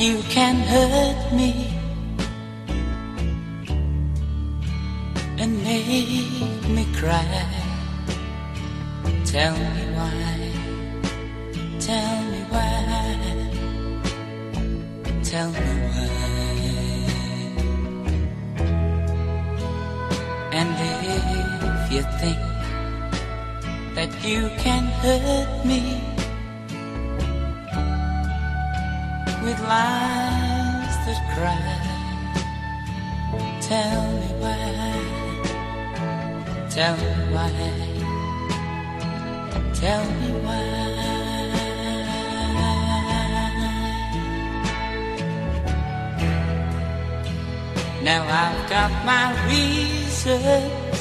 you can hurt me and make me cry. Tell me why, tell me why, tell me why. And if you think that you can hurt me with lies that cry. Tell me why, tell me why, tell me why. Now I've got my reasons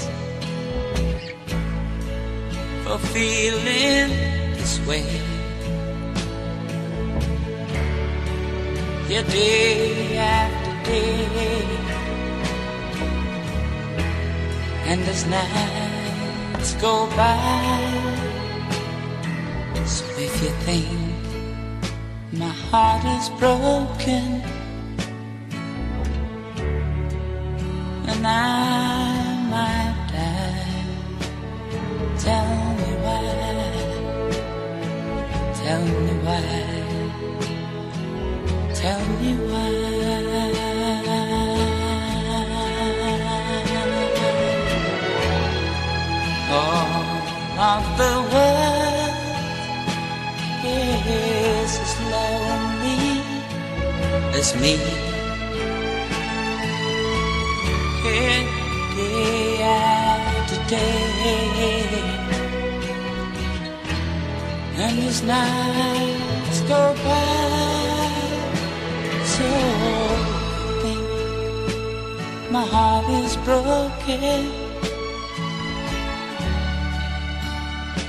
for feeling this way. Yeah, day after day, and as nights go by. So if you think my heart is broken, and I might die. Tell me why. Tell me why. Tell me why. All of the world is as lonely as me. Day after day. And as nights my heart is broken.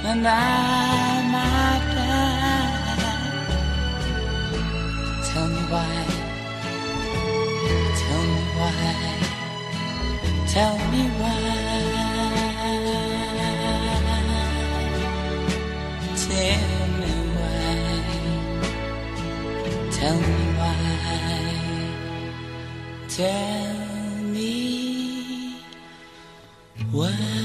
And I might die. Tell me why. Tell me why. Tell me why. Tell me why. Tell me why. Tell me why. Where